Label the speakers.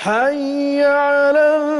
Speaker 1: حي على